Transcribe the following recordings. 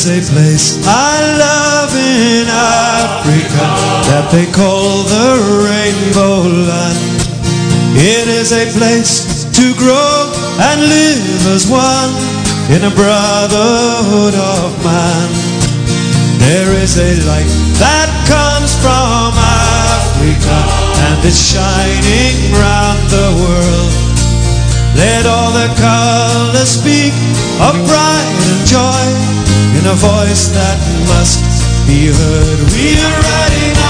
is a place I love in Africa that they call the Rainbow Land. It is a place to grow and live as one in a brotherhood of man. There is a light that comes from Africa and it's shining round the world. Let all the colors speak of pride and joy in a voice that must be heard. We are riding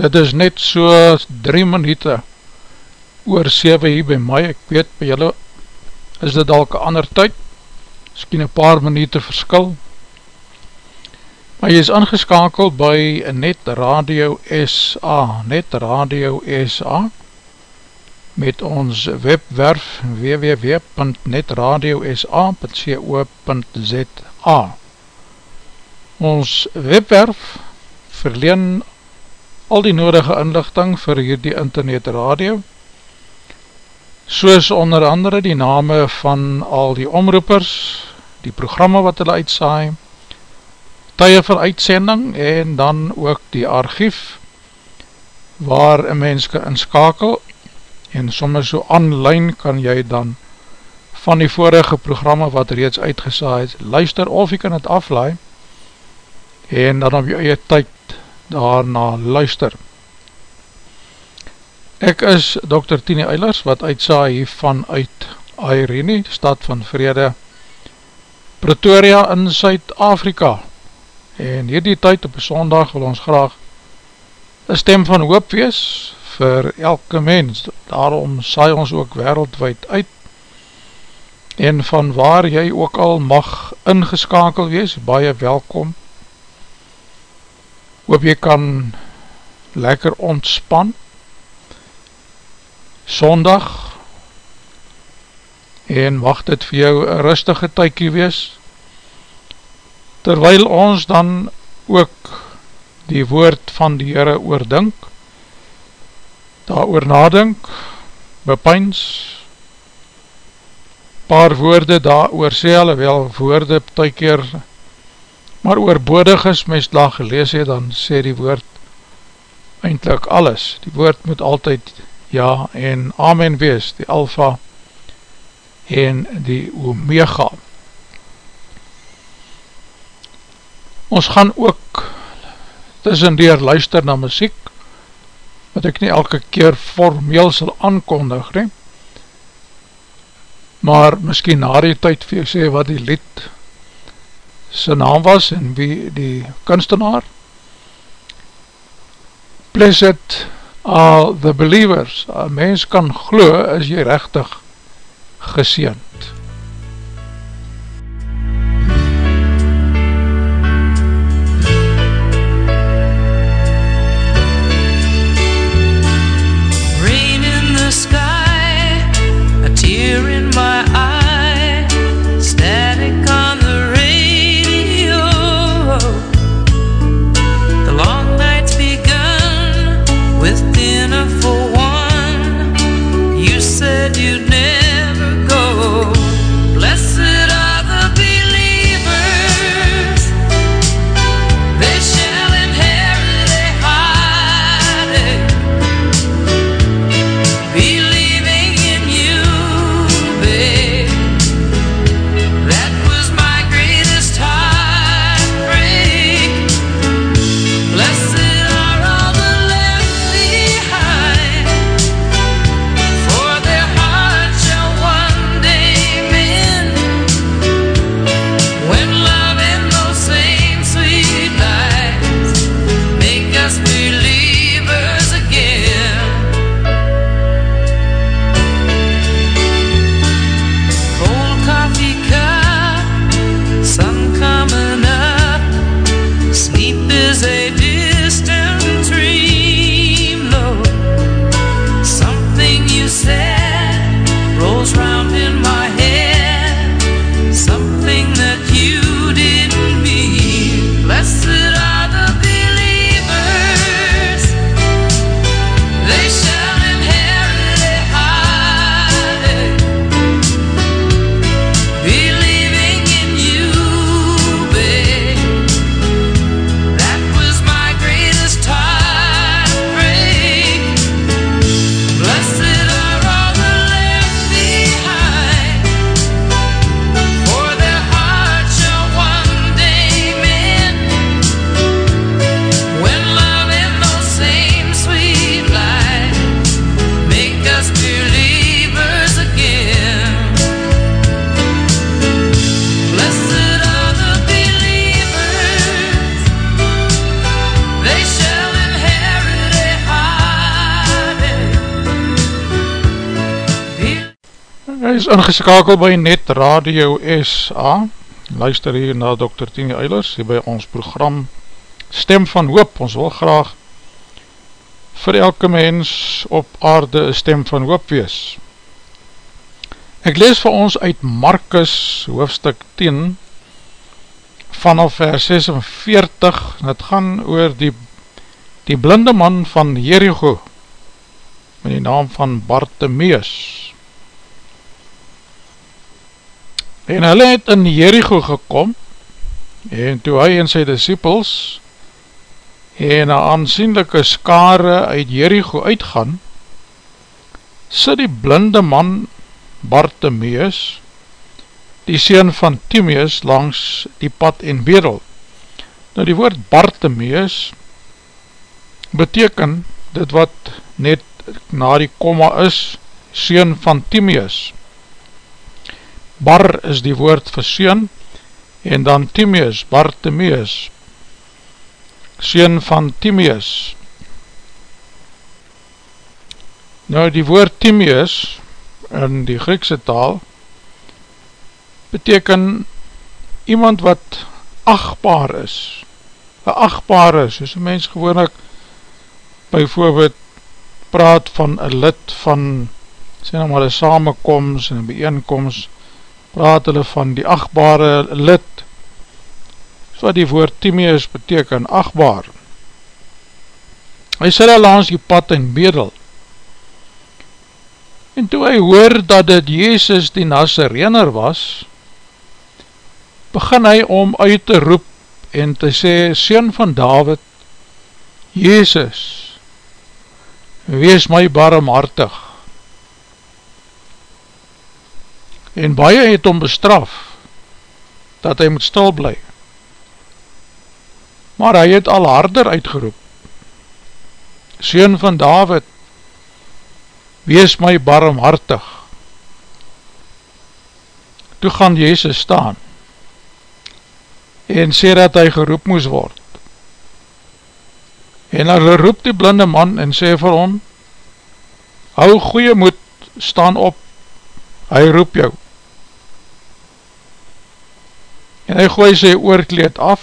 Dit is net so 3 minute oor 7 hier by my, ek weet by julle is dit dalk een ander tyd, miskien een paar minute verskil, maar jy is ingeskakeld by Net Radio SA, Net Radio SA, met ons webwerf www.netradiosa.co.za Ons webwerf verleen al die nodige inlichting vir hierdie internet radio, soos onder andere die name van al die omroepers, die programme wat hulle uitsaai, tye vir uitsending en dan ook die archief waar een mens kan inskakel en soms so online kan jy dan van die vorige programme wat reeds uitgesaai is, luister of jy kan het aflaai en dan op jou eie tyd daarna luister. Ek is Dr. Tini Eilers wat uitsaai hiervan uit Airene, stad van Vrede, Pretoria in Suid-Afrika. En hierdie tyd op sondag wil ons graag een stem van hoop wees vir elke mens. Daarom saai ons ook wereldwijd uit. En van waar jy ook al mag ingeskakel wees, baie welkom. Hoop jy kan lekker ontspan. Sondag. En wacht het vir jou een rustige tykie wees. Terwyl ons dan ook die woord van die Heere oordink daar oor nadink bepyns paar woorde daar oor sê hulle wel woorde ty keer maar oorbodig is, mens daar gelees het, dan sê die woord eindelijk alles, die woord moet altyd ja en amen wees, die alfa en die omega. Ons gaan ook tussen dier luister na muziek, wat ek nie elke keer formeel sal aankondig, nie? maar miskien na die tyd vir jy sê wat die lied sy naam was en wie die kunstenaar. Blessed are the believers. A mens kan glo is jy rechtig geseend is ingeskakel by Net Radio SA Luister hier na Dr. Tini Eilers hier by ons program Stem van Hoop. Ons wil graag vir elke mens op aarde een stem van hoop wees. Ek lees vir ons uit Markus hoofstuk 10 vanaf vers 46 het gaan oor die die blinde man van Jericho met die naam van Bartimeus En hulle het in Jericho gekom en toe hy en sy disciples en een aansienlijke skare uit Jericho uitgaan, sit die blinde man Bartimeus, die sien van Timeus langs die pad en bedel. Nou die woord Bartimeus beteken dit wat net na die komma is, sien van Timeus. Bar is die woord vir Seun en dan Timeus, Bartimeus, Seun van Timeus. Nou die woord Timeus in die Griekse taal beteken iemand wat achtbaar is, een achtbare, soos een mens gewoon ek bijvoorbeeld praat van een lid van, sê nou maar een samenkomst en een bijeenkomst, praat hulle van die achtbare lid, so wat die woord Timeus beteken, achtbaar. Hy sê daar langs die pad en bedel, en toe hy hoor dat dit Jezus die Nazarener was, begin hy om uit te roep en te sê, Seen van David, Jezus, wees my barmhartig. En baie het om bestraf, dat hy moet stil bly. Maar hy het al harder uitgeroep, Seen van David, wees my barmhartig. Toe gaan Jezus staan, en sê dat hy geroep moes word. En hy roep die blinde man en sê vir hom, hou goeie moed, staan op, hy roep jou. En hy gooi sy oorkleed af,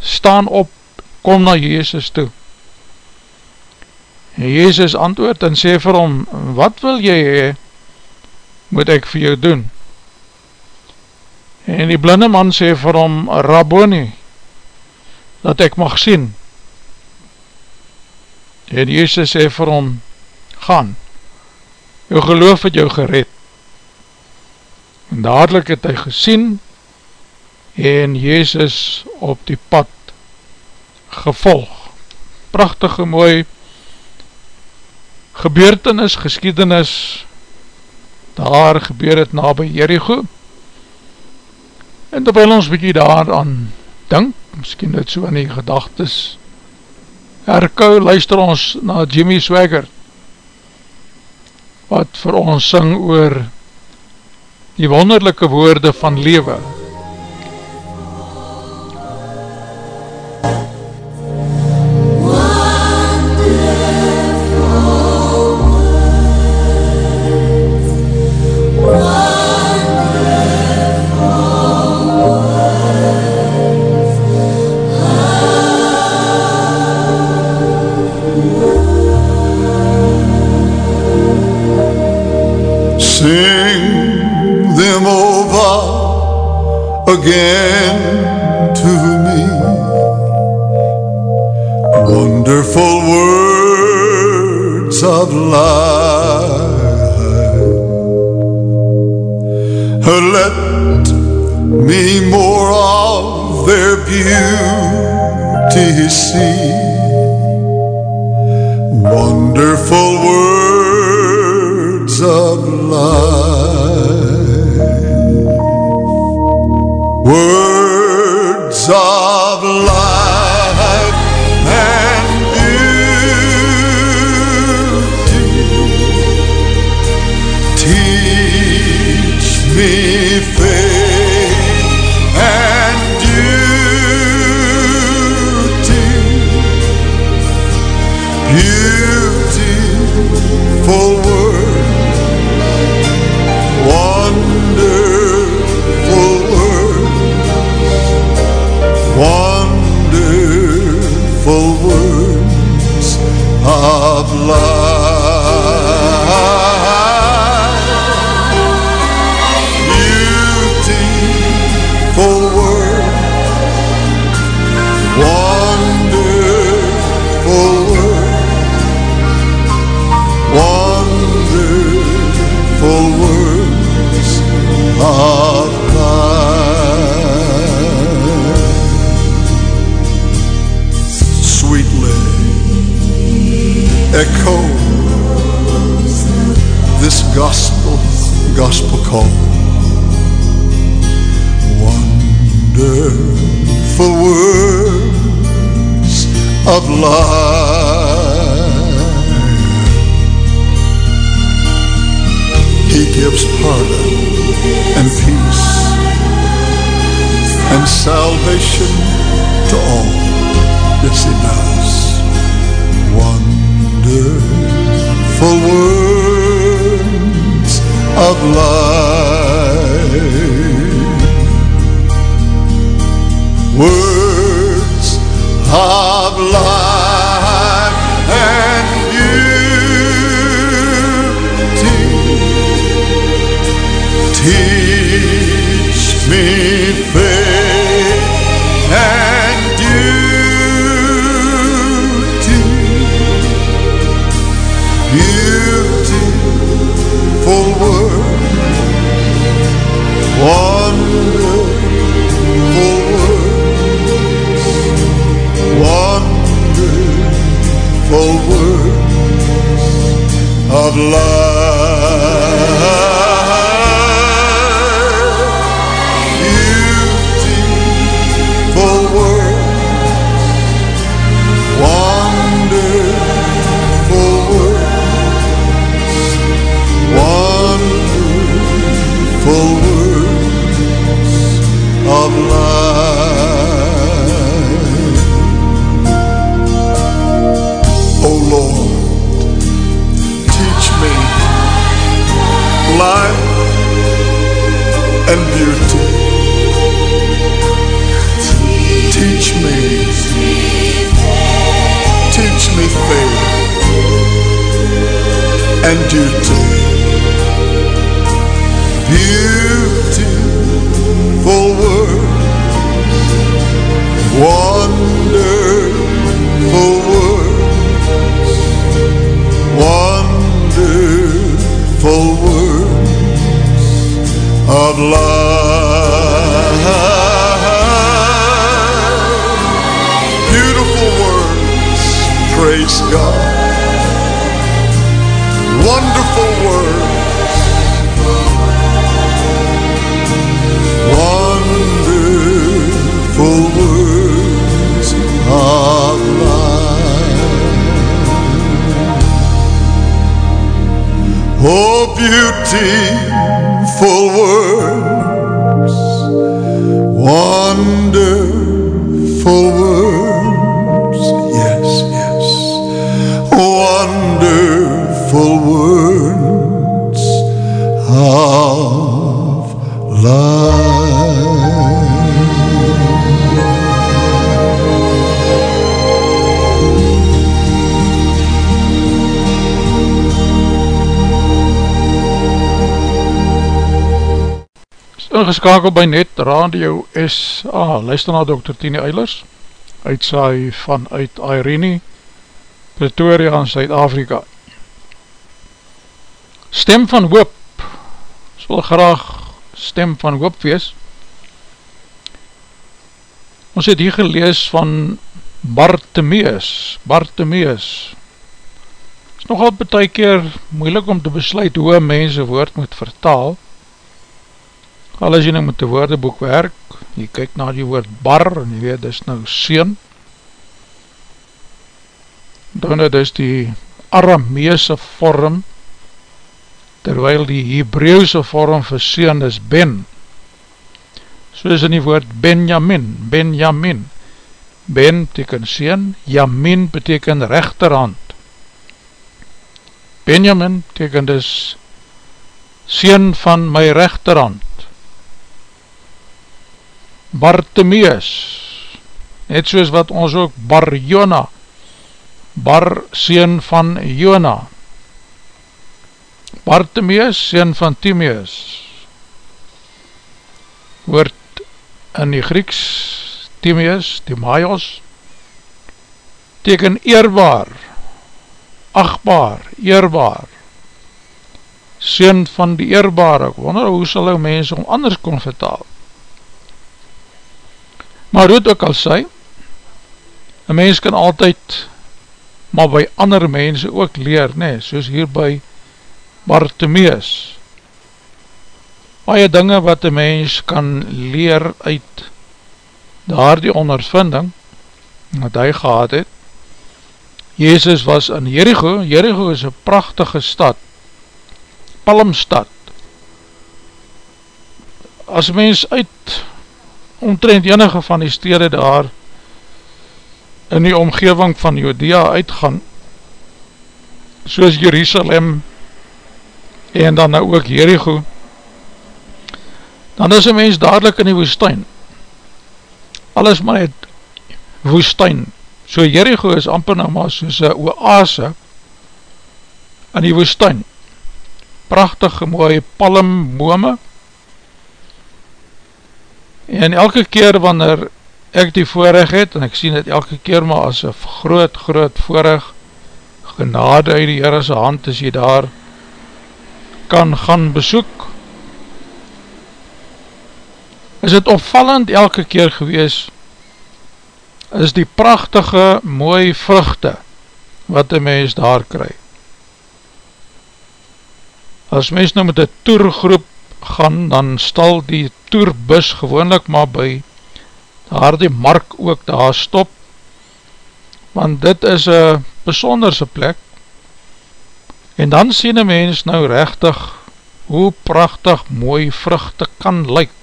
staan op, kom na Jezus toe. En Jezus antwoord en sê vir hom, wat wil jy hee, moet ek vir jou doen? En die blinde man sê vir hom, Rabboni, dat ek mag sien. En Jezus sê vir hom, gaan, jou geloof het jou gered. En dadelijk het hy gesien, en Jezus op die pad gevolg. Prachtige mooi gebeurtenis, geschiedenis, daar gebeur het na by Jericho, En terwijl ons bykie daar aan dink, miskien net so in die gedagtes, herkou, luister ons na Jimmy Swagger, wat vir ons syng oor die wonderlijke woorde van lewe. Again to me. Wonderful words of life. Let me more of their beauty see. Wonderful words of life. Words of life and beauty. Teach me faith and duty. Beautiful of love. gives pardon and peace and salvation to all. Yes, he does. Wonderful words of life. Words love. Ingeskakeld by Net Radio SA, luister na Dr. Tini Eilers, uitsaai vanuit Irene, Pretoria in Suid-Afrika. Stem van hoop, sal graag stem van hoop wees. Ons het hier gelees van Bartimeus, Bartimeus. Het is nogal betek keer moeilik om te besluit hoe een mens een woord moet vertaal, al as jy nou met die woordeboek werk, jy kyk na die woord bar, en jy weet, dis nou seen, dan het is die Arameese vorm, terwyl die Hebreeuwse vorm vir seen is Ben, soos in die woord Benjamin, Benjamin, Ben beteken seen, Jamin beteken rechterhand, Benjamin beteken dus seen van my rechterhand, Bartimeus, net soos wat ons ook Bar Jona, Bar seen van Jona, Bartimeus, seen van Timeus, woord in die Grieks, Timeus, Timaios, teken eerbaar, achtbaar, eerbaar, seen van die eerbare, ek wonder hoe sal ou mens om anders kon vertaal, Maar hoe het ook al sy, een mens kan altyd, maar by ander mense ook leer, nee, soos hier by Bartimeus. Baie dinge wat een mens kan leer uit daar die ondervinding, wat hy gehad het. Jezus was in Jericho, Jericho is een prachtige stad, palmstad. As mens uit omtrent enige van die stede daar in die omgeving van Judea uitgaan, soos Jerusalem en dan nou ook Jericho, dan is een mens dadelijk in die woestijn. Alles maar het woestijn. So Jericho is amper nou maar soos een oase in die woestijn. Prachtige mooie palmbome, En elke keer wanneer ek die voorrecht het, en ek sien het elke keer maar as een groot, groot voorrecht, genade uit die Heere sy hand as jy daar kan gaan besoek. Is het opvallend elke keer gewees, is die prachtige mooie vruchte wat die mens daar kry. As mens nou met die toergroep gaan, dan stal die toerbus gewoonlik maar by daar die mark ook daar stop, want dit is een besonderse plek, en dan sien een mens nou rechtig hoe prachtig mooi vruchte kan lyk.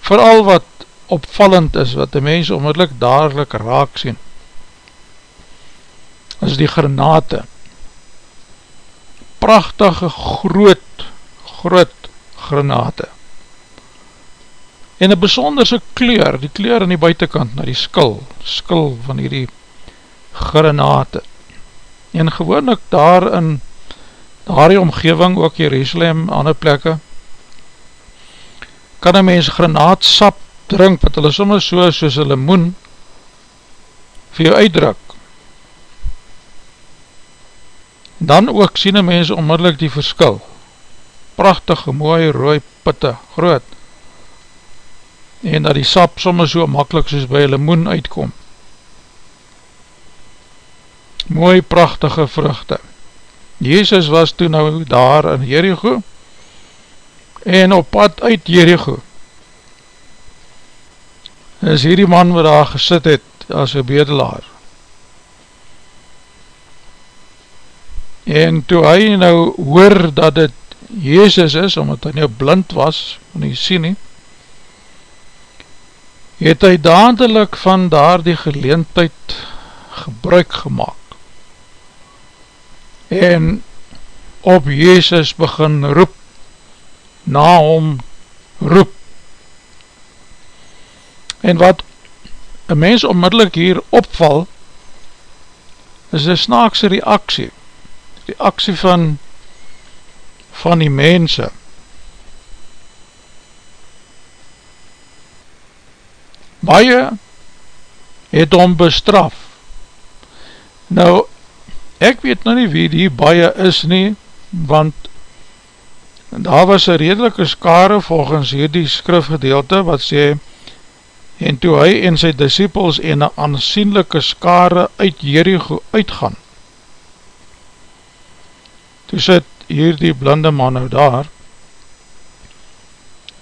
Vooral wat opvallend is, wat die mens onmiddellik dadelijk raak sien, is die granate. Prachtige groot, groot granate en een besonderse kleur, die kleur aan die buitenkant, na die skil, skil van die granate. En gewoonlik daar in daar die omgeving, ook Jerusalem, ander plekke, kan een mens granaatsap drink, wat hulle soms so soos een limoen vir jou uitdruk. Dan ook sien een mens onmiddellik die verskil. Prachtige, mooi, rooi, pitte, groot en dat die sap soms so makkelijk soos by limoen uitkom. Mooi prachtige vruchte. Jezus was toen nou daar in Jericho en op pad uit Jericho is hierdie man wat daar gesit het as een bedelaar. En toe hy nou hoor dat het Jezus is, omdat hy nou blind was, van hy sien nie, het hy dadelijk van daar die geleentheid gebruik gemaakt en op Jezus begin roep na hom roep. En wat een mens onmiddellik hier opval is een snaakse reaksie. Reaksie van van die mense. Baie het om bestraf. Nou, ek weet nou nie wie die baie is nie, want daar was een redelike skare volgens hierdie skrifgedeelte wat sê, en toe hy en sy disciples en een aansienlijke skare uit Jericho uitgaan. Toe sit hier die blinde man nou daar,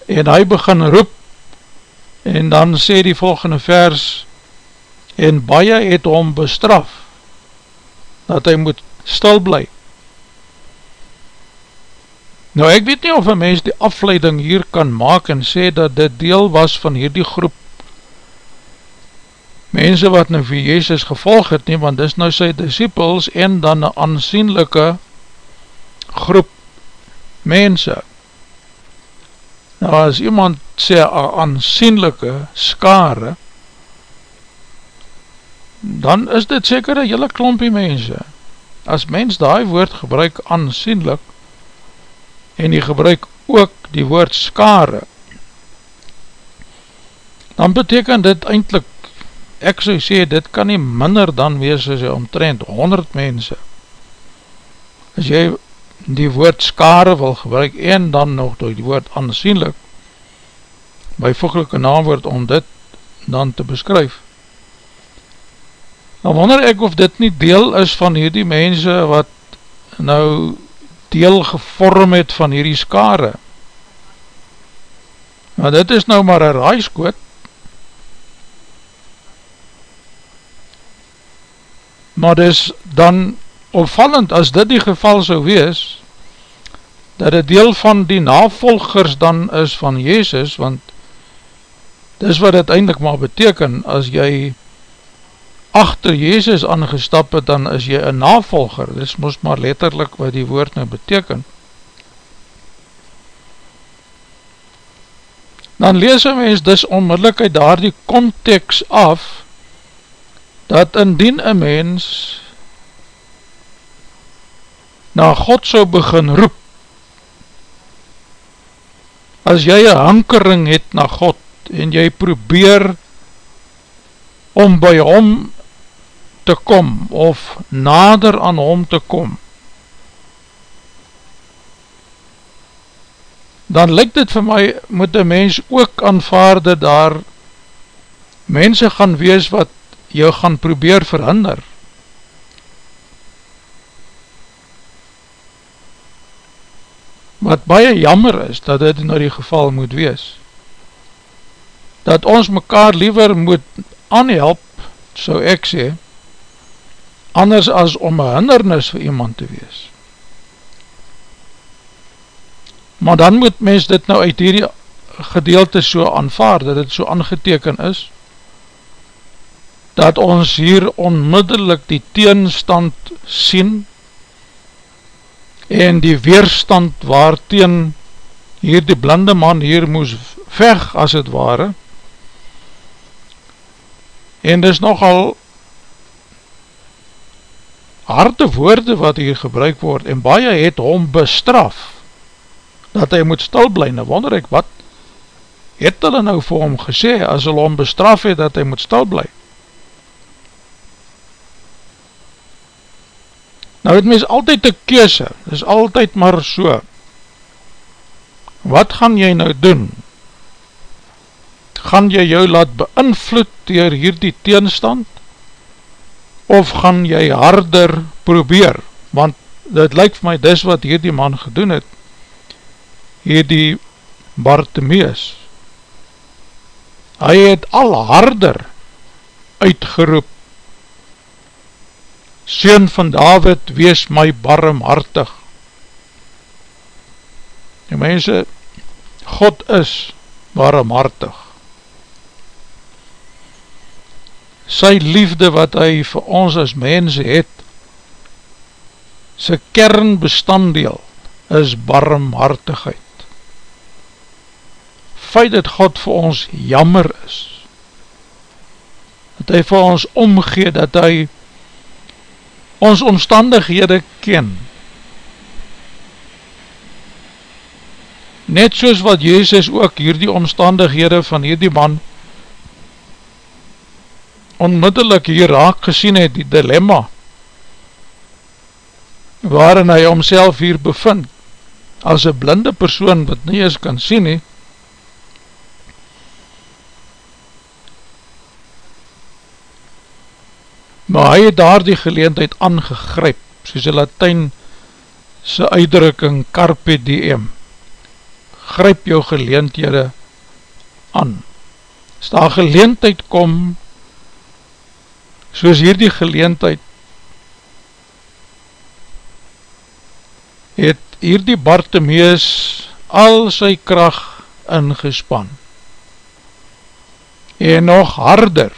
en hy begin roep En dan sê die volgende vers, en baie het hom bestraf, dat hy moet stil bly. Nou ek weet nie of een mens die afleiding hier kan maak en sê dat dit deel was van hierdie groep mense wat nou vir Jezus gevolg het nie, want dis nou sy disciples en dan een aansienlijke groep mense. Nou as iemand sê aansienlijke skare, dan is dit seker een hele klompie mense. As mens die woord gebruik aansienlik, en die gebruik ook die woord skare, dan beteken dit eindelijk, ek so sê, dit kan nie minder dan wees as jy omtrent 100 mense. As jy die woord skare wil gebruik en dan nog door die woord aansienlik byvoeglike naamwoord om dit dan te beskryf. Nou wonder ek of dit nie deel is van hierdie mense wat nou deel gevorm het van hierdie skare. Nou dit is nou maar een raaiskoot. Maar dis dan opvallend as dit die geval so wees, dat het deel van die navolgers dan is van Jezus, want dis wat het eindelijk maar beteken, as jy achter Jezus aangestap het, dan is jy een navolger, dis moest maar letterlijk wat die woord nou beteken. Dan lees een mens dis onmiddellik uit daar die context af, dat indien een mens na God so begin roep, as jy een hankering het na God, en jy probeer om by hom te kom of nader aan hom te kom, dan lyk dit vir my, moet die mens ook aanvaarde daar mense gaan wees wat jou gaan probeer verhinder. Wat baie jammer is, dat dit nou die geval moet wees. Dat ons mekaar liever moet aanhelp, so ek sê, anders as om een hindernis vir iemand te wees. Maar dan moet mens dit nou uit hierdie gedeelte so aanvaard, dat het so aangeteken is, dat ons hier onmiddellik die teenstand sien en die weerstand waarteen hier die blinde man hier moes veg as het ware en dis nogal harde woorde wat hier gebruik word en baie het hom bestraf dat hy moet stil bly nou wonder ek wat het hulle nou vir hom gesê as hulle hom bestraf het dat hy moet stil bly Nou het mens altyd een keuse, is altyd maar so. Wat gaan jy nou doen? Gaan jy jou laat beïnvloed dier hierdie teenstand? Of gaan jy harder probeer? Want dit lyk vir my dis wat hierdie man gedoen het. Hierdie Bartimeus. Hy het al harder uitgeroep Seun van David, wees my barmhartig. Die mense, God is barmhartig. Sy liefde wat hy vir ons as mense het, sy kernbestanddeel is barmhartigheid. Feit dat God vir ons jammer is, dat hy vir ons omgee, dat hy ons omstandighede ken. Net soos wat Jezus ook hierdie omstandighede van hierdie man onmiddellik hier raak gesien het, die dilemma waarin hy homself hier bevind as een blinde persoon wat nie eens kan sien nie maar hy het daar die geleentheid aangegryp, soos die Latijn sy uitdrukking carpe diem, gryp jou geleenthede aan. As daar geleentheid kom, soos hier die geleentheid, het hier die Bartimeus al sy kracht ingespan, en nog harder,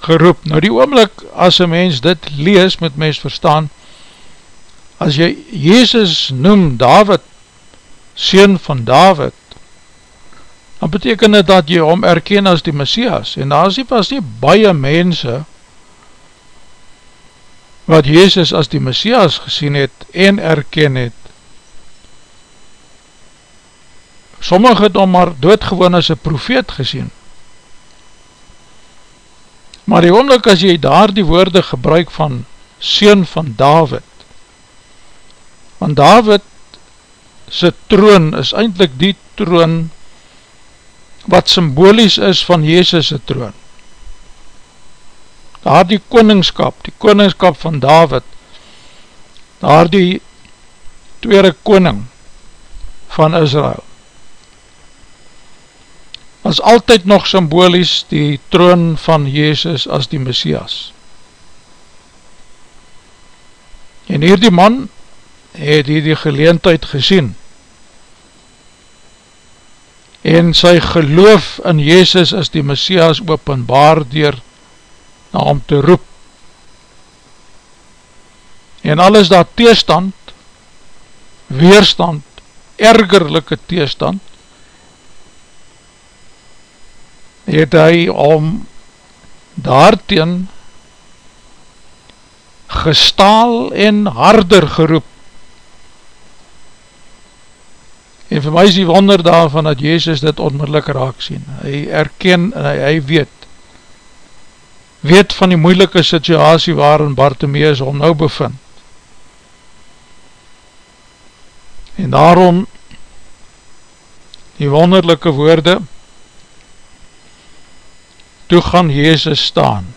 geroep. Nou die oomlik, as een mens dit lees, moet mens verstaan, as jy Jezus noem David, Seen van David, dan beteken dit dat jy hom erken as die Messias, en daar is nie pas nie baie mense, wat Jezus as die Messias gesien het, en erken het, Sommige het hom maar doodgewoon as een profeet gesien, Maar die oomlik as jy daar die woorde gebruik van Seun van David, want David sy troon is eindelijk die troon wat symbolies is van Jezus' troon. Daar die koningskap, die koningskap van David, daar die tweede koning van Israel was altyd nog symbolies die troon van Jezus as die Messias. En hier die man het hier die geleentheid gesien en sy geloof in Jezus as die Messias openbaar dier na hom te roep. En alles dat teestand, weerstand, ergerlijke teestand, het hy om daarteen gestaal en harder geroep. En vir my is die wonder daarvan dat Jezus dit onmiddellik raak sien. Hy erken en hy, hy weet weet van die moeilike situasie waarin Bartimeus om nou bevind. En daarom die wonderlijke woorde, toe gaan Jezus staan.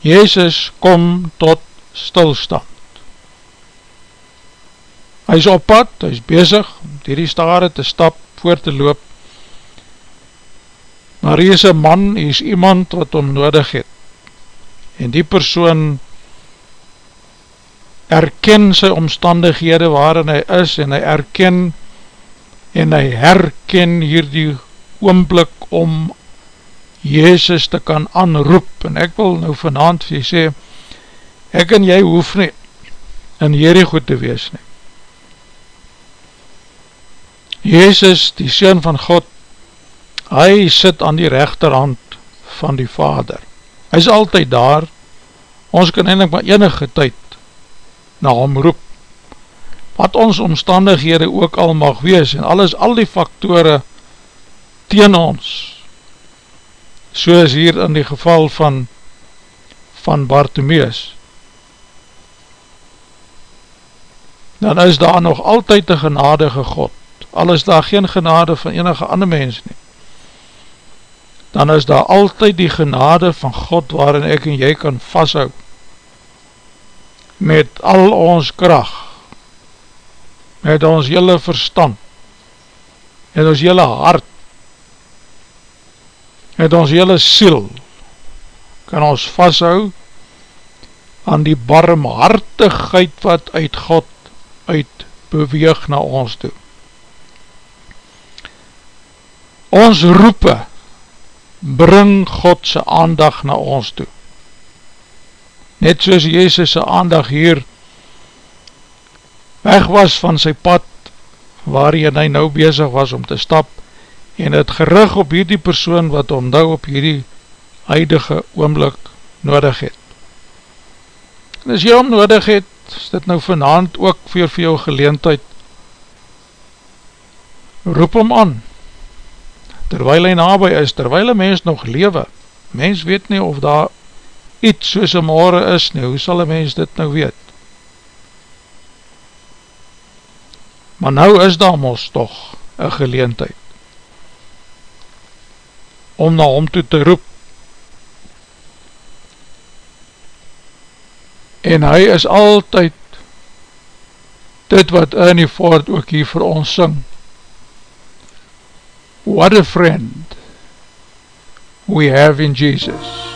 Jezus kom tot stilstand. Hy is op pad, hy is bezig om die stare te stap, voor te loop, maar hy is een man, hy is iemand wat hom nodig het, en die persoon erken sy omstandighede waarin hy is, en hy erken en hy herken hier die oomblik om Jezus te kan aanroep, en ek wil nou vanavond vir jy sê, ek en jy hoef nie in goed te wees nie. Jezus, die Seen van God, hy sit aan die rechterhand van die Vader. Hy is altyd daar, ons kan eindelijk maar enige tyd na hom roep, wat ons omstandighede ook al mag wees, en alles, al die faktore teen ons, soos hier in die geval van van Bartimeus. Dan is daar nog altyd die genadige God al is daar geen genade van enige ander mens nie dan is daar altyd die genade van God waarin ek en jy kan vasthou met al ons kracht met ons hele verstand met ons hele hart met ons hele siel kan ons vasthou aan die barmhartigheid wat uit God uit beweeg na ons toe. Ons roepe bring Godse aandag na ons toe. Net soos Jezus' aandag hier weg was van sy pad waarin hy nou bezig was om te stap en het gerig op hierdie persoon wat om nou op hierdie huidige oomblik nodig het. En as jy om nodig het, is dit nou vanavond ook vir, vir jou geleentheid, roep om aan, terwijl hy nabij is, terwijl een mens nog lewe, mens weet nie of daar iets soos een morgen is nie, hoe sal een mens dit nou weet? Maar nou is daar mos toch een geleentheid, om na hom toe te roep. En hy is altyd dit wat Ernie Ford ook hier vir ons syng. What a friend we have in Jesus.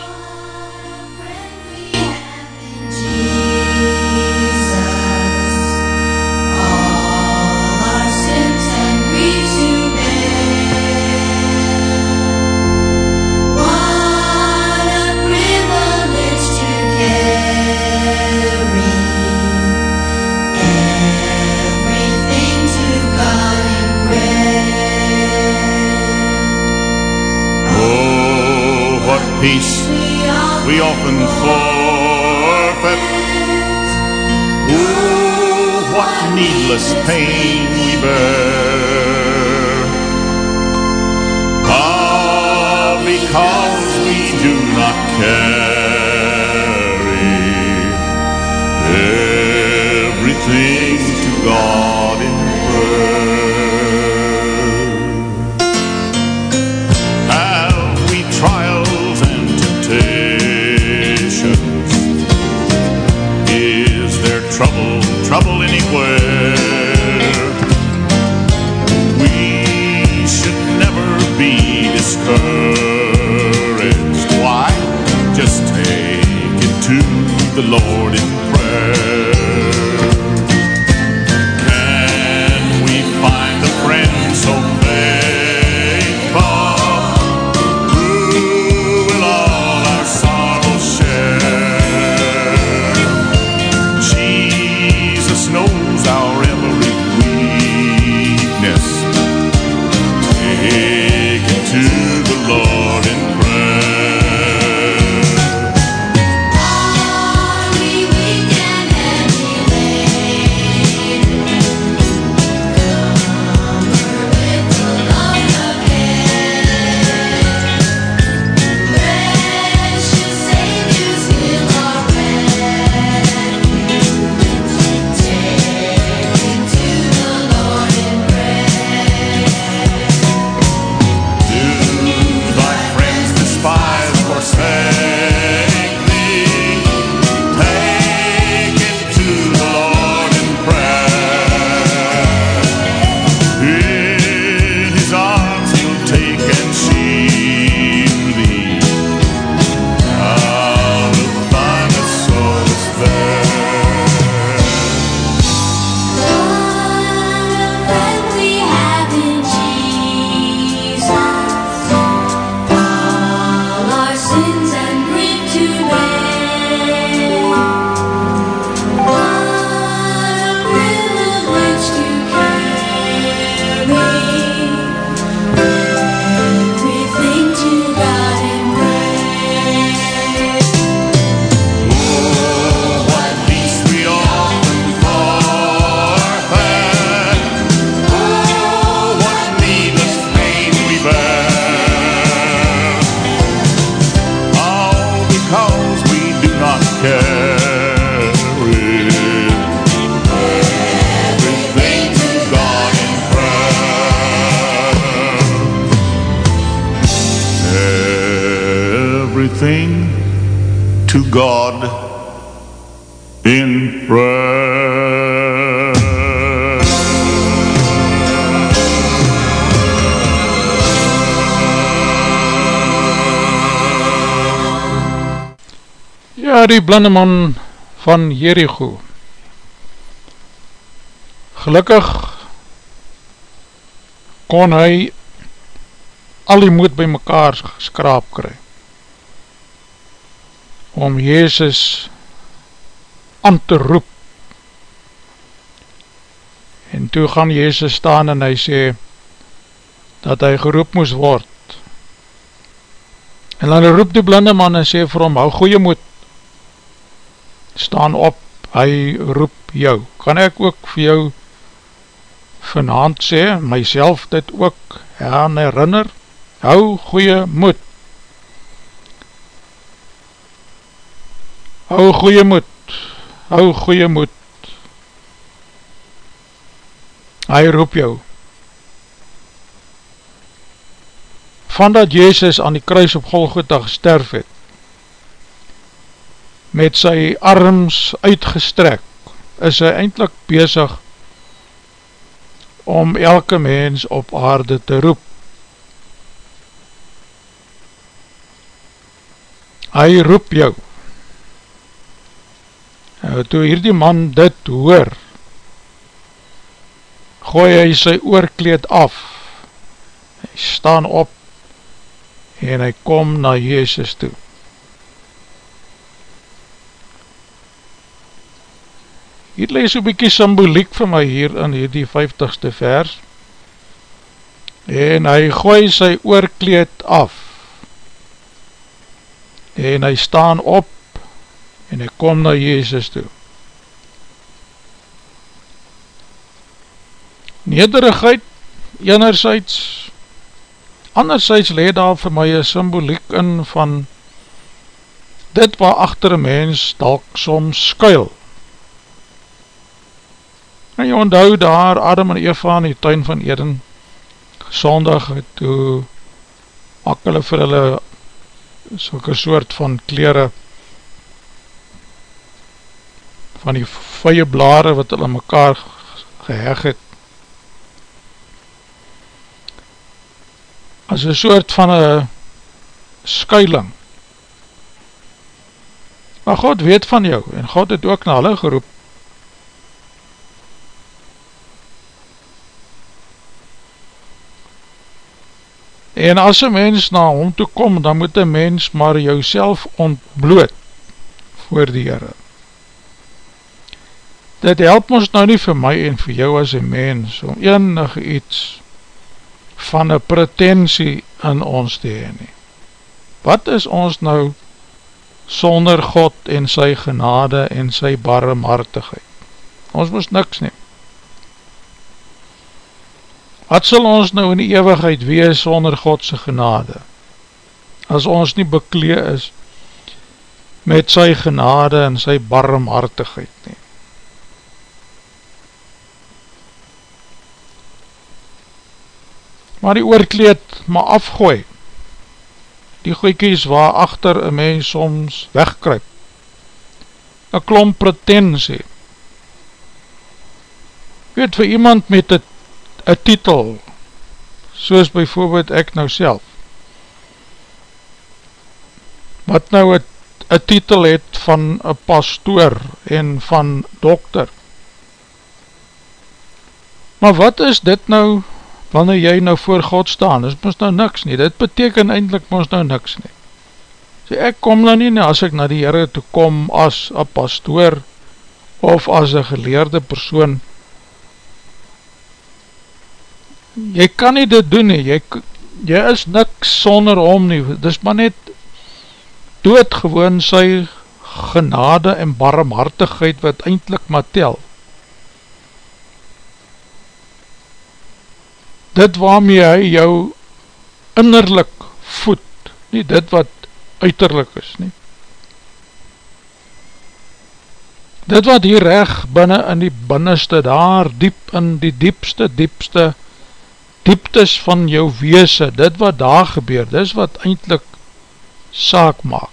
We forfeit. Oh, what needless pain we bear. Ah, because we do not carry everything to God the Lord Ja, die blinde man van Jericho. Gelukkig kon hy al die moed by mekaar skraap kry om Jezus aan te roep. En toe gaan Jezus staan en hy sê dat hy geroep moes word. En dan roep die blinde man en sê vir hom hou goeie moed staan op, hy roep jou. Kan ek ook vir jou vanavond sê, myself dit ook aan herinner, hou goeie moed. Hou goeie moed, hou goeie moed. Hy roep jou. Van dat Jezus aan die kruis op Golgotha gesterf het, met sy arms uitgestrek, is hy eindelijk bezig om elke mens op aarde te roep. Hy roep jou. En toe hierdie man dit hoor, gooi hy sy oorkleed af, hy staan op en hy kom na Jezus toe. Hier lees so'n bykie symboliek vir my hier in die 50ste vers en hy gooi sy oorkleed af en hy staan op en hy kom na Jezus toe. Nederigheid enerzijds, anderzijds leed daar vir my een symboliek in van dit waar achter een mens dalk soms skuil. En jy onthou daar Adam en Eva in die tuin van Eden Sondag toe mak hulle vir hulle soke soort van kleren van die vye blare wat hulle mekaar geheg het. As een soort van een skuiling maar God weet van jou en God het ook na hulle geroep En as een mens na hom toe kom, dan moet een mens maar jou ontbloot voor die Heere. Dit help ons nou nie vir my en vir jou as een mens om enig iets van een pretensie in ons te heen. Wat is ons nou sonder God en sy genade en sy barmhartigheid? Ons moest niks neem. Wat sal ons nou in die eeuwigheid wees sonder Godse genade? As ons nie beklee is met sy genade en sy barmhartigheid nie. Maar die oorkleed maar afgooi, die goeikies waar achter een mens soms wegkryp, een klomp pretensie, weet vir iemand met een een titel, soos bijvoorbeeld ek nou self, wat nou een titel het van een pastoor en van dokter. Maar wat is dit nou, wanneer jy nou voor God staan, dit is nou niks nie, dit beteken eindelijk ons nou niks nie. So ek kom nou nie, nie as ek na die Heere toe kom as een pastoor, of as een geleerde persoon, jy kan nie dit doen nie, jy, jy is niks sonder om nie, dis maar net doodgewoon sy genade en barmhartigheid wat eindelijk maar tel. Dit waarmee hy jou innerlik voed, nie dit wat uiterlik is nie. Dit wat hier recht binnen in die binneste daar, diep in die diepste, diepste dieptes van jou weese, dit wat daar gebeur, dit wat eindelijk saak maak.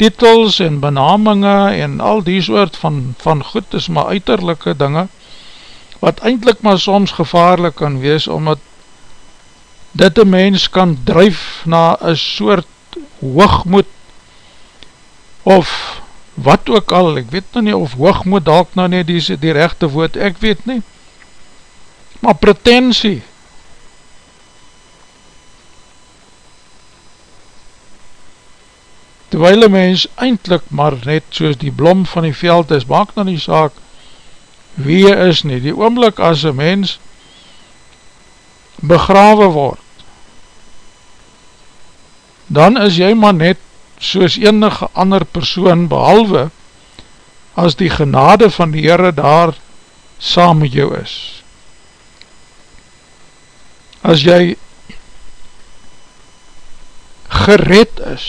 titels en benaminge en al die soort van, van goed is maar uiterlijke dinge wat eindelijk maar soms gevaarlik kan wees omdat dit een mens kan drijf na een soort hoogmoed of wat ook al, ek weet nou nie of hoogmoed dalk nou nie die, die rechte woord, ek weet nie maar pretensie terwijl een mens eindelijk maar net soos die blom van die veld is, maak nou die saak wie jy is nie, die oomlik as een mens begrawe word, dan is jy maar net soos enige ander persoon behalwe as die genade van die Heere daar saam met jou is. As jy gered is,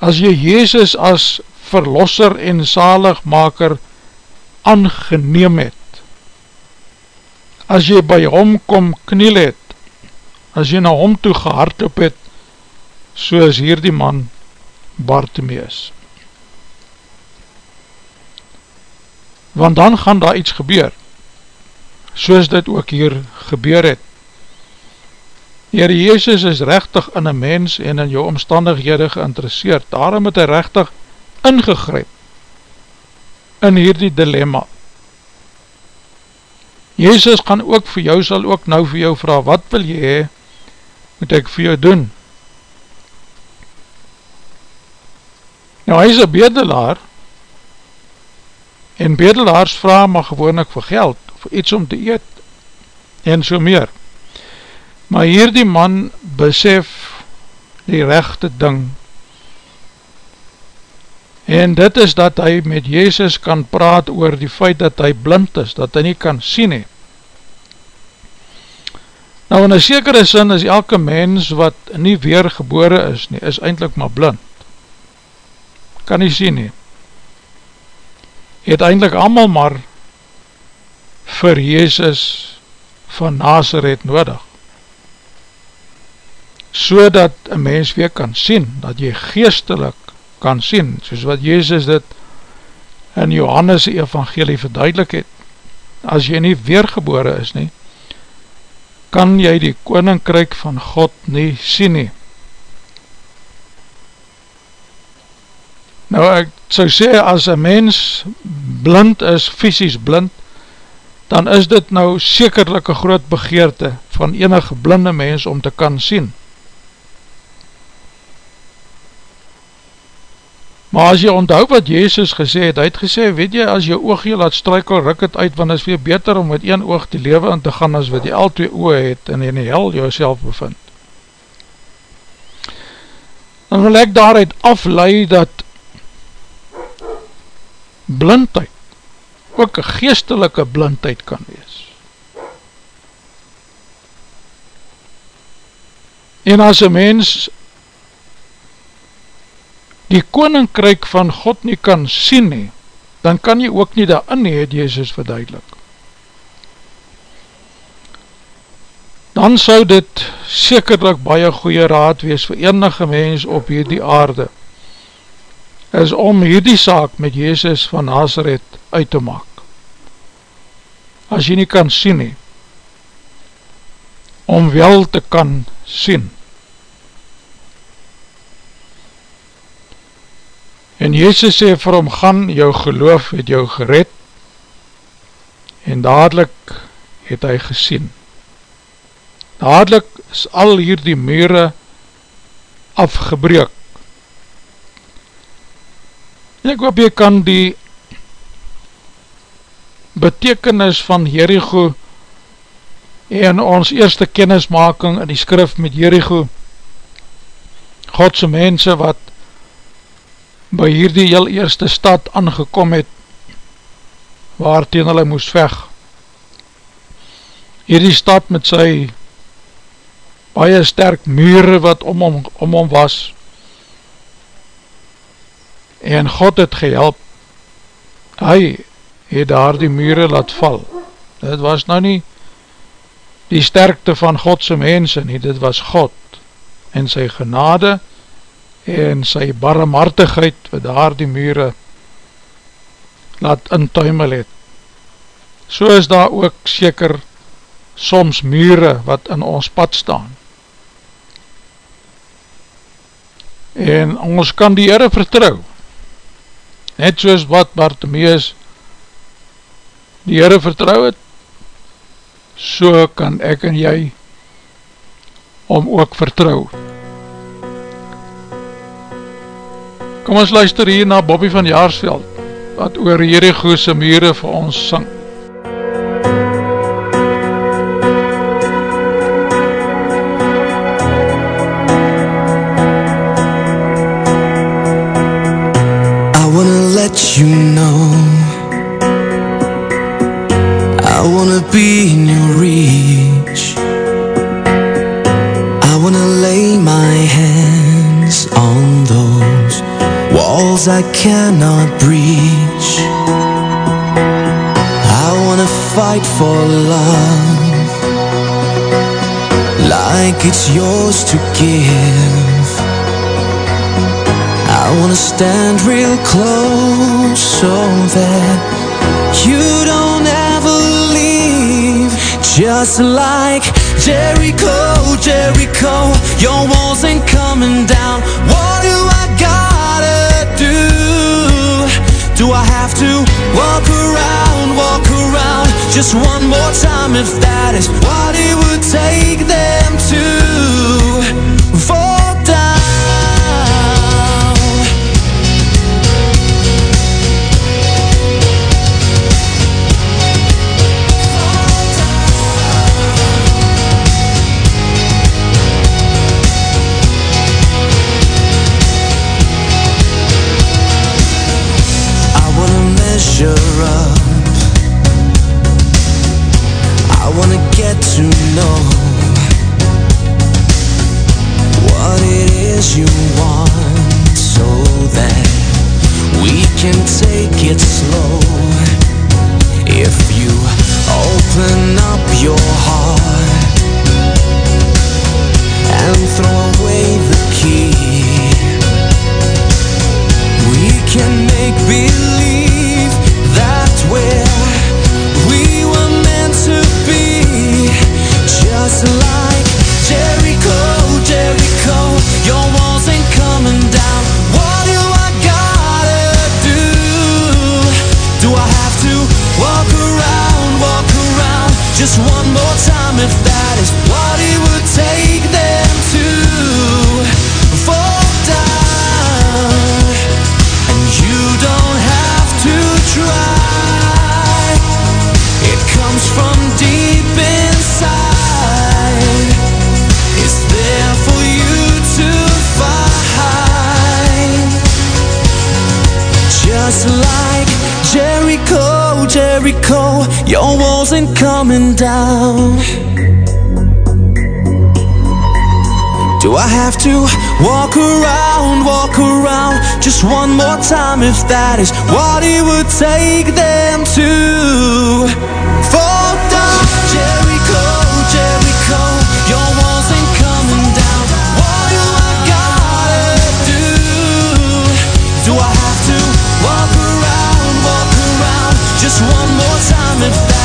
as jy Jezus as verlosser en zaligmaker aangeneem het, as jy by hom kom kniel het, as jy na hom toe gehard op het, soos hier die man Bartimeus. Want dan gaan daar iets gebeur, soos dit ook hier gebeur het, Heer Jezus is rechtig in een mens en in jou omstandighede geïnteresseerd, daarom het hy rechtig ingegryp in hierdie dilemma. Jezus gaan ook vir jou, sal ook nou vir jou vraag, wat wil jy hee, moet ek vir jou doen? Nou hy is een bedelaar, en bedelaars vraag maar gewoon ek vir geld, vir iets om te eet, en so meer. Maar hier die man besef die rechte ding en dit is dat hy met Jezus kan praat oor die feit dat hy blind is, dat hy nie kan sien he. Nou in een sekere sin is elke mens wat nie weergebore is nie, is eindelijk maar blind. Kan nie sien nie. Het eindelijk allemaal maar vir Jezus van Nazareth nodig so dat een mens weer kan sien, dat jy geestelik kan sien, soos wat Jezus dit in Johannes evangelie verduidelik het. As jy nie weergebore is nie, kan jy die koninkryk van God nie sien nie. Nou ek sou sê, as een mens blind is, fysisk blind, dan is dit nou sekerlik een groot begeerte van enige blinde mens om te kan sien. Maar as jy onthou wat Jezus gesê het, hy het gesê, weet jy, as jy oog jy laat struikel, ruk het uit, want is weer beter om met een oog die leven in te gaan, as wat jy al twee oog het, en in die hel jouself bevind. Dan wil ek daaruit aflei, dat blindheid, ook een geestelike blindheid kan wees. En as een mens die koninkryk van God nie kan sien nie, dan kan jy ook nie daarin nie, het Jezus verduidelik. Dan sou dit sekerlik baie goeie raad wees vir enige mens op hierdie aarde, is om hierdie saak met Jezus van Nazareth uit te maak. As jy nie kan sien nie, om wel te kan sien. En Jezus sê vir hom, gaan, jou geloof het jou gered, en dadelijk het hy gesien. Dadelijk is al hier die mure afgebreek. En ek hoop jy kan die betekenis van Jericho en ons eerste kennismaking in die skrif met Jericho, Godse mense wat by hierdie heel eerste stad aangekom het waar teen hulle moes veg. Hierdie stad met sy baie sterk mure wat om hom, om hom was en God het gehelp hy het daar die mure laat val dit was nou nie die sterkte van Godse mense nie, dit was God en sy genade en sy barmhartigheid wat daar die mure laat intuimel het. So is daar ook seker soms mure wat in ons pad staan. En ons kan die Heere vertrouw, net soos wat Bartimeus die Heere vertrouw het, so kan ek en jy om ook vertrouw. Kom ons luister hier na Bobby van Jaarsveld, wat oor Jerichoose mure vir ons sang. You know. I wanna be in your reach. I wanna lay my hands on those walls I cannot breach. I wanna fight for love like it's yours to give I wanna stand real close so that you don't ever leave. Just like Jericho, Jericho, your walls ain't coming down. What do I gotta do? Do I have to walk around, walk around just one more time if that is what it would take them just one more time if that is what it would take them to fall down? And you don't have to try. It comes from deep inside. It's there for you to find. Just like Jericho, Jericho, your walls ain't coming down. Do I have to walk around, walk around just one more time if that is what it would take them to fall down? Jericho, Jericho, your walls ain't coming down. What do I gotta do? Do I have to walk around, walk around just one more time if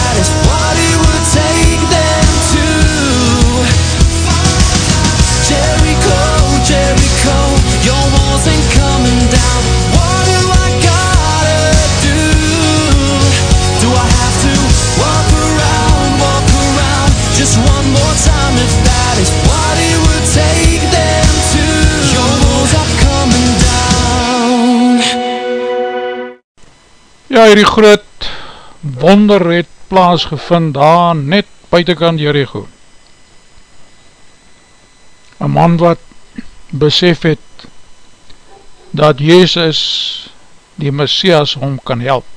Ja, hierdie groot wonder het plaasgevind daar net buitenkant Jericho. Een man wat besef het dat Jezus die Messias hom kan help.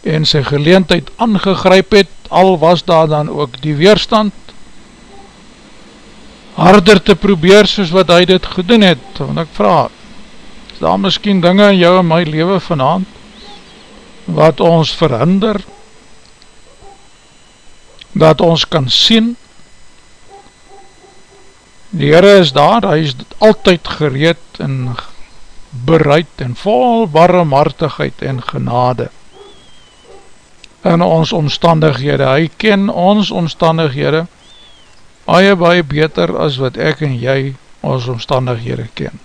En sy geleentheid aangegryp het, al was daar dan ook die weerstand harder te probeer soos wat hy dit gedoen het, want ek vraag is daar miskien dinge in jou en my leven vanavond wat ons verhinder dat ons kan sien Die Heere is daar, hy is altyd gereed en bereid en vol warmhartigheid en genade in ons omstandighede. Hy ken ons omstandighede baie baie beter as wat ek en jy ons omstandighede ken.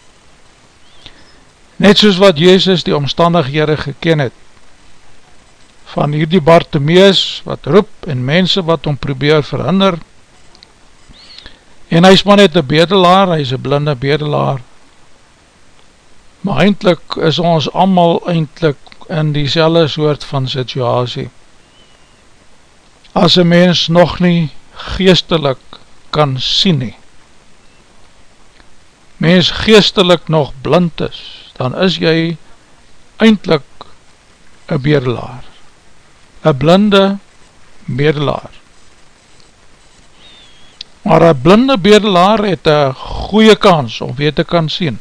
Net soos wat Jezus die omstandighede geken het van hierdie Bartimeus wat roep en mense wat om probeer verhinder en hy is maar net een bedelaar, hy is een blinde bedelaar maar eindelijk is ons allemaal eindelijk in die soort van situasie as een mens nog nie geestelik kan sien nie. Mens geestelik nog blind is dan is jy eindelijk een bedelaar. Een blinde bedelaar. Maar een blinde bedelaar het een goeie kans om weer te kan sien.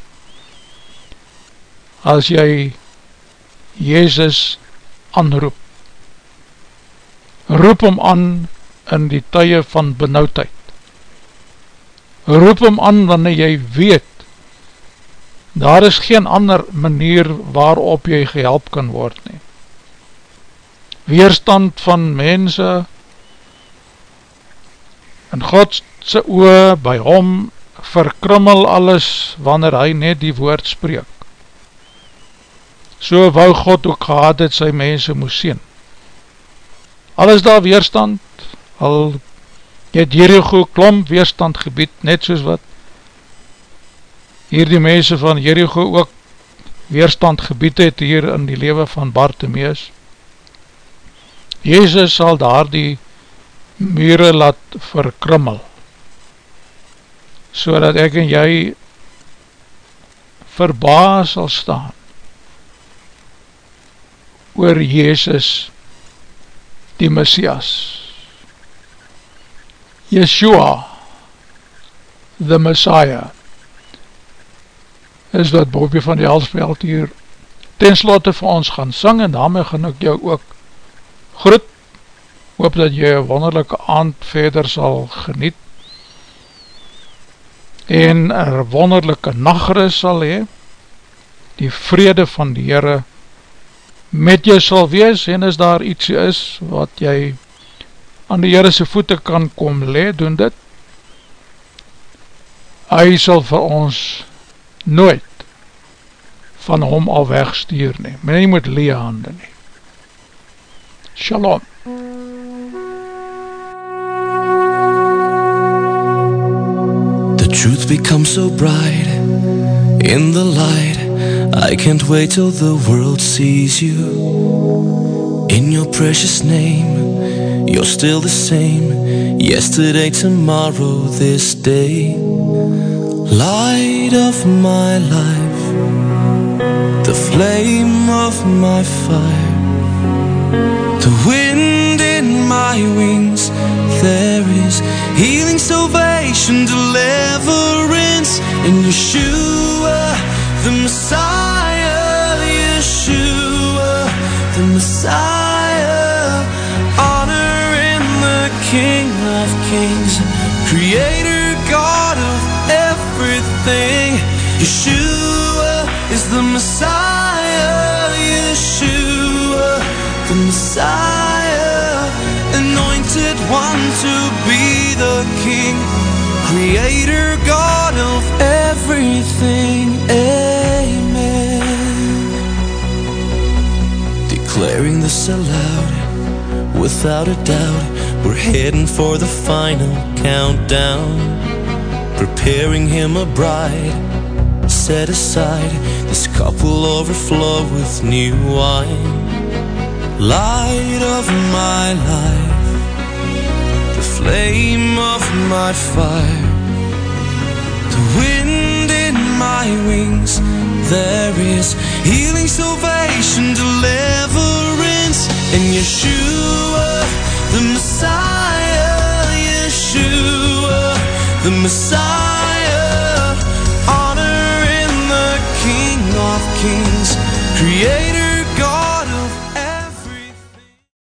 As jy Jezus anroep. Roep hom aan in die tye van benauwdheid. Roep hom aan wanneer jy weet, daar is geen ander manier waarop jy gehelp kan word nie. Weerstand van mense en Godse oor by hom verkrummel alles wanneer hy net die woord spreek so wou God ook gehad het sy mense moes sien. Al is daar weerstand, al het Jericho klomp weerstand gebied, net soos wat hier die mense van Jericho ook weerstand gebied het hier in die lewe van Bartimeus. Jezus sal daar die mure laat verkrummel, so dat ek en jy verbaas sal staan oor Jezus die Messias. Yeshua, the Messiah, is wat Bobje van die Halsveld hier ten slotte vir ons gaan sing en daarmee gaan ek jou ook groet, hoop dat jy een wonderlijke aand verder sal geniet en een wonderlijke nachtris sal hee, die vrede van die Heere met jou sal wees en as daar iets is wat jy aan die Heere sy voete kan kom le, doen dit. Hy sal vir ons nooit van hom al wegstuur nie. Men nie moet lee hande nie. Shalom. The truth becomes so bright in the light I can't wait till the world sees you. In your precious name, you're still the same. Yesterday, tomorrow, this day. Light of my life, the flame of my fire, the wind in my wings. There is healing, salvation, deliverance in Yeshua the Messiah, Yeshua, the Messiah, honor in the King of Kings, Creator, God of everything. Yeshua is the Messiah, Yeshua, the Messiah, anointed one to be the King, Creator, God of everything. Declaring this aloud without a doubt we're heading for the final countdown. Preparing him a bride set aside this cup will overflow with new wine. Light of my life the flame of my fire the wind in my wings there is healing, salvation, deliverance in Yeshua, the Messiah, Yeshua, the Messiah, honor in the King of Kings, Creator